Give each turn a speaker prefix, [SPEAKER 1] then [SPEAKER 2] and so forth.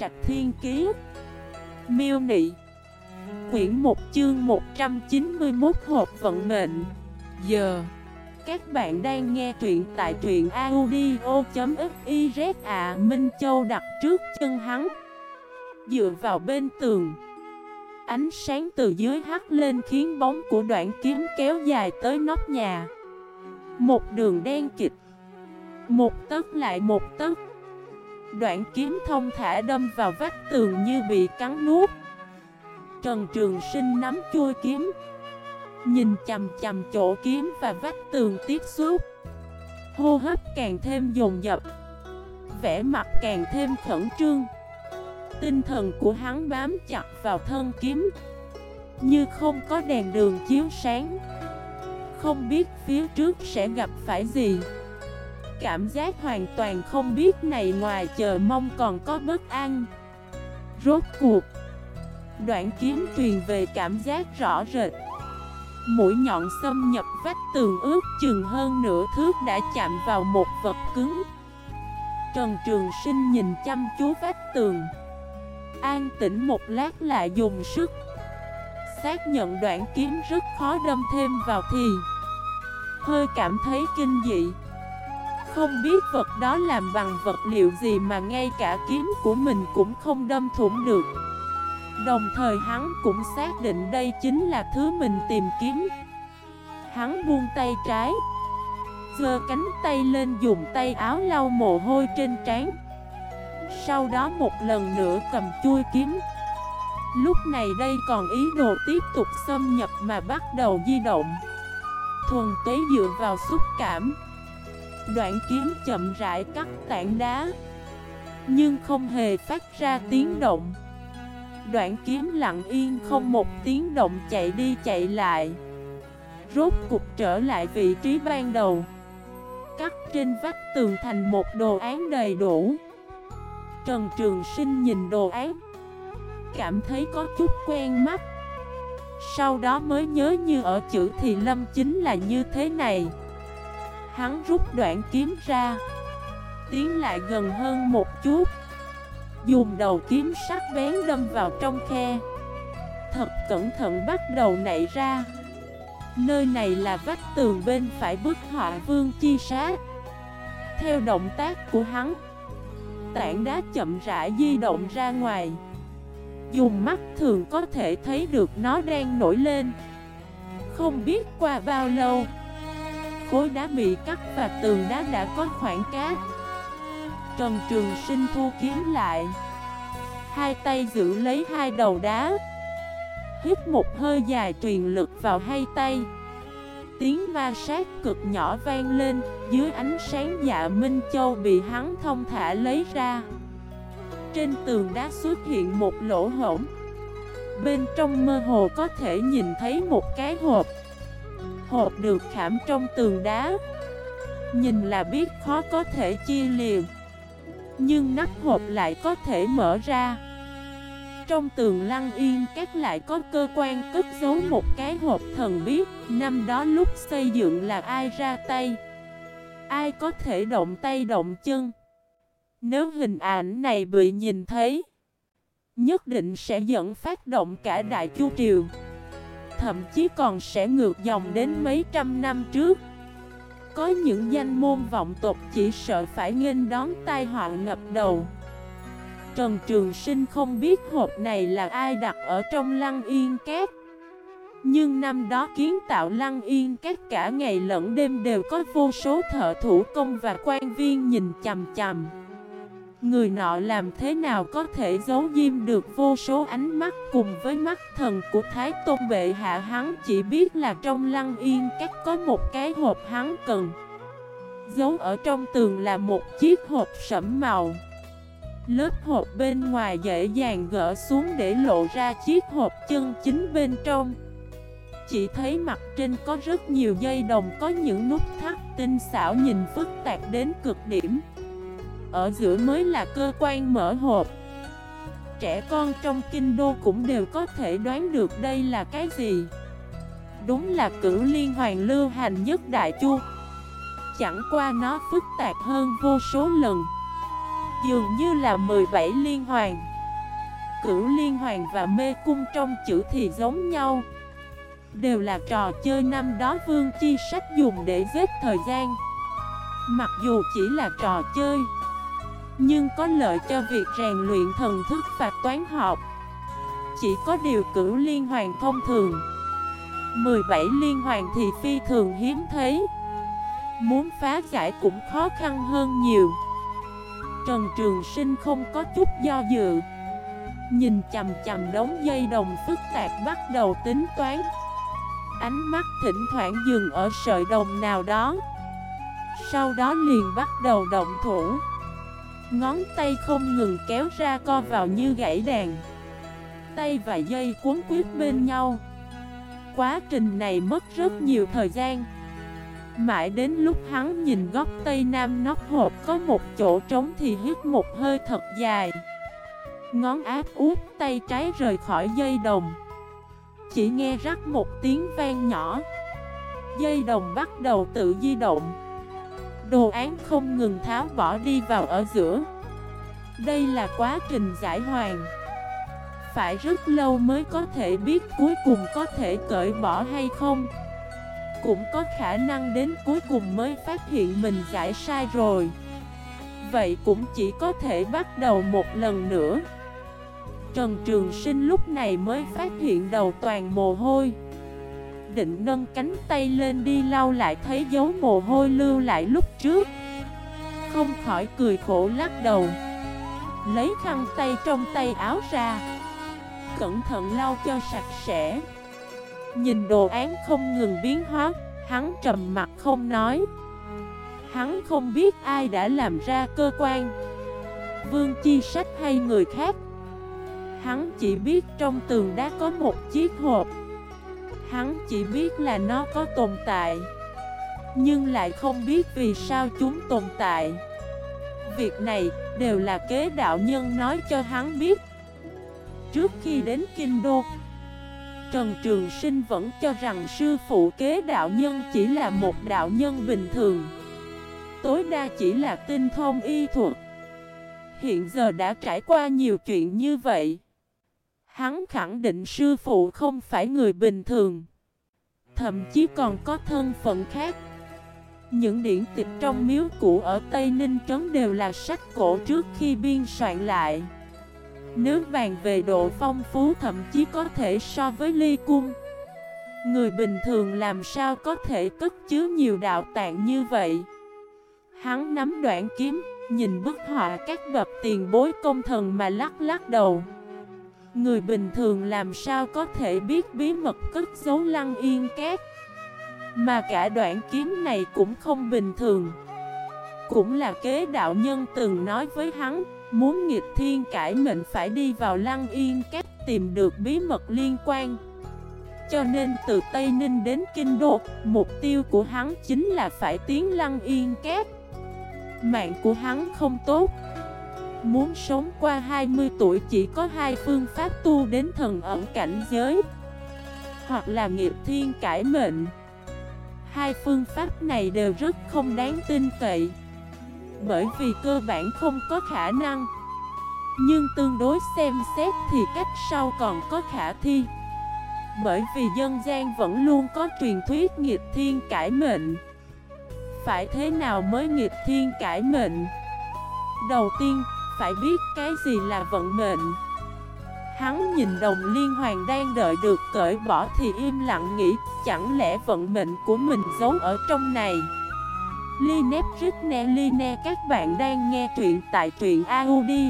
[SPEAKER 1] Trạch Thiên Kiế Miêu Nị. Quyển 1 chương 191 hộp vận mệnh. Giờ Các bạn đang nghe truyện tại truyện audio.xyz à Minh Châu đặt trước chân hắn. Dựa vào bên tường, Ánh sáng từ dưới hắt lên khiến bóng của đoạn kiếm kéo dài tới nóc nhà. Một đường đen kịch, Một tấc lại một tấc. Đoạn kiếm thông thả đâm vào vách tường như bị cắn nuốt. Trần Trường Sinh nắm chui kiếm, Nhìn chầm chầm chỗ kiếm và vách tường tiếp xúc. Hô hấp càng thêm dồn dập Vẽ mặt càng thêm khẩn trương. Tinh thần của hắn bám chặt vào thân kiếm, Như không có đèn đường chiếu sáng. Không biết phía trước sẽ gặp phải gì. Cảm giác hoàn toàn không biết này ngoài chờ mong còn có bất an Rốt cuộc, Đoạn kiếm truyền về cảm giác rõ rệt. Mũi nhọn xâm nhập vách tường ướt chừng hơn nửa thước đã chạm vào một vật cứng. Trần Trường Sinh nhìn chăm chú vách tường. An tĩnh một lát lại dùng sức. Xác nhận đoạn kiếm rất khó đâm thêm vào thì. Hơi cảm thấy kinh dị. Không biết vật đó làm bằng vật liệu gì mà ngay cả kiếm của mình cũng không đâm thủng được. Đồng thời hắn cũng xác định đây chính là thứ mình tìm kiếm. Hắn buông tay trái, Giơ cánh tay lên dùng tay áo lau mồ hôi trên trán. Sau đó một lần nữa cầm chui kiếm. Lúc này đây còn ý đồ tiếp tục xâm nhập mà bắt đầu di động. Thuần tế dựa vào xúc cảm. Đoạn kiếm chậm rãi cắt tảng đá, Nhưng không hề phát ra tiếng động. Đoạn kiếm lặng yên không một tiếng động chạy đi chạy lại. Rốt cục trở lại vị trí ban đầu. Cắt trên vách tường thành một đồ án đầy đủ. Trần Trường Sinh nhìn đồ án, Cảm thấy có chút quen mắt. Sau đó mới nhớ như ở chữ thì lâm chính là như thế này. Hắn rút đoạn kiếm ra. Tiến lại gần hơn một chút. Dùng đầu kiếm sắc bén đâm vào trong khe. Thật cẩn thận bắt đầu nảy ra. Nơi này là vách tường bên phải bức họa vương chi sát. Theo động tác của hắn, Tảng đá chậm rãi di động ra ngoài. Dùng mắt thường có thể thấy được nó đang nổi lên. Không biết qua bao lâu Khối đá bị cắt và tường đá đã có khoảng cát. Trần Trường Sinh thu kiếm lại. Hai tay giữ lấy hai đầu đá. Hít một hơi dài truyền lực vào hai tay. Tiếng ma sát cực nhỏ vang lên, Dưới ánh sáng dạ Minh Châu bị hắn thông thả lấy ra. Trên tường đá xuất hiện một lỗ hổng. Bên trong mơ hồ có thể nhìn thấy một cái hộp. Hộp được khảm trong tường đá. Nhìn là biết khó có thể chia liền, Nhưng nắp hộp lại có thể mở ra. Trong tường lăng yên, các lại có cơ quan cất giấu một cái hộp thần biết. Năm đó lúc xây dựng là ai ra tay? Ai có thể động tay động chân? Nếu hình ảnh này bị nhìn thấy, Nhất định sẽ dẫn phát động cả Đại Chu Triều. Thậm chí còn sẽ ngược dòng đến mấy trăm năm trước. Có những danh môn vọng tộc chỉ sợ phải nghênh đón tai họa ngập đầu. Trần Trường Sinh không biết hộp này là ai đặt ở trong lăng yên két, Nhưng năm đó kiến tạo lăng yên các cả ngày lẫn đêm đều có vô số thợ thủ công và quan viên nhìn chằm chằm. Người nọ làm thế nào có thể giấu diêm được vô số ánh mắt cùng với mắt thần của Thái Tôn Bệ Hạ? Hắn chỉ biết là trong lăng yên các có một cái hộp hắn cần Giấu ở trong tường là một chiếc hộp sẫm màu. Lớp hộp bên ngoài dễ dàng gỡ xuống để lộ ra chiếc hộp chân chính bên trong. Chỉ thấy mặt trên có rất nhiều dây đồng, có những nút thắt tinh xảo nhìn phức tạp đến cực điểm ở giữa mới là cơ quan mở hộp. Trẻ con trong kinh đô cũng đều có thể đoán được đây là cái gì. Đúng là cử liên hoàng lưu hành nhất đại chu. Chẳng qua nó phức tạp hơn vô số lần. Dường như là 17 liên hoàng, Cửu liên hoàng và mê cung trong chữ thì giống nhau. Đều là trò chơi năm đó Vương Chi Sách dùng để giết thời gian. Mặc dù chỉ là trò chơi nhưng có lợi cho việc rèn luyện thần thức và toán học. Chỉ có điều cửu liên hoàn thông thường. 17 liên hoàn thì phi thường hiếm thấy. Muốn phá giải cũng khó khăn hơn nhiều. Trần Trường Sinh không có chút do dự. Nhìn chầm chầm đống dây đồng phức tạp bắt đầu tính toán. Ánh mắt thỉnh thoảng dừng ở sợi đồng nào đó. Sau đó liền bắt đầu động thủ. Ngón tay không ngừng kéo ra co vào như gãy đàn. Tay và dây cuốn quyết bên nhau. Quá trình này mất rất nhiều thời gian. Mãi đến lúc hắn nhìn góc tây nam nóc hộp có một chỗ trống thì hít một hơi thật dài. Ngón áp út tay trái rời khỏi dây đồng. Chỉ nghe rắc một tiếng vang nhỏ. Dây đồng bắt đầu tự di động. Đồ án không ngừng tháo bỏ đi vào ở giữa. Đây là quá trình giải hoàn. Phải rất lâu mới có thể biết cuối cùng có thể cởi bỏ hay không. Cũng có khả năng đến cuối cùng mới phát hiện mình giải sai rồi. Vậy cũng chỉ có thể bắt đầu một lần nữa. Trần Trường Sinh lúc này mới phát hiện đầu toàn mồ hôi. Định nâng cánh tay lên đi lau lại thấy dấu mồ hôi lưu lại lúc trước. Không khỏi cười khổ lắc đầu. Lấy khăn tay trong tay áo ra. Cẩn thận lau cho sạch sẽ. Nhìn đồ án không ngừng biến hóa, Hắn trầm mặt không nói. Hắn không biết ai đã làm ra cơ quan. Vương Chi Sách hay người khác. Hắn chỉ biết trong tường đã có một chiếc hộp. Hắn chỉ biết là nó có tồn tại, Nhưng lại không biết vì sao chúng tồn tại. Việc này đều là kế đạo nhân nói cho hắn biết. Trước khi đến Kinh Đô, Trần Trường Sinh vẫn cho rằng sư phụ kế đạo nhân chỉ là một đạo nhân bình thường. Tối đa chỉ là tinh thông y thuật. Hiện giờ đã trải qua nhiều chuyện như vậy. Hắn khẳng định sư phụ không phải người bình thường. Thậm chí còn có thân phận khác. Những điển tịch trong miếu cũ ở Tây Ninh Trấn đều là sách cổ trước khi biên soạn lại. Nếu bàn về độ phong phú thậm chí có thể so với ly cung Người bình thường làm sao có thể cất chứa nhiều đạo tạng như vậy? Hắn nắm đoạn kiếm, nhìn bức họa các bậc tiền bối công thần mà lắc lắc đầu. Người bình thường làm sao có thể biết bí mật cất giấu lăng yên két? Mà cả đoạn kiếm này cũng không bình thường. Cũng là kế đạo nhân từng nói với hắn, Muốn nghịch thiên cải mệnh phải đi vào lăng yên két tìm được bí mật liên quan. Cho nên từ Tây Ninh đến Kinh Đô, Mục tiêu của hắn chính là phải tiến lăng yên két. Mạng của hắn không tốt Muốn sống qua 20 tuổi chỉ có hai phương pháp tu đến thần ẩn cảnh giới. Hoặc là nghiệp thiên cải mệnh. Hai phương pháp này đều rất không đáng tin cậy. Bởi vì cơ bản không có khả năng. Nhưng tương đối xem xét thì cách sau còn có khả thi. Bởi vì dân gian vẫn luôn có truyền thuyết nghiệp thiên cải mệnh. Phải thế nào mới nghiệp thiên cải mệnh? Đầu tiên phải biết cái gì là vận mệnh. Hắn nhìn đồng liên hoàng đang đợi được cởi bỏ thì im lặng nghĩ, Chẳng lẽ vận mệnh của mình giấu ở trong này? Li nép rít ne li ne các bạn đang nghe truyện tại truyện audio.fif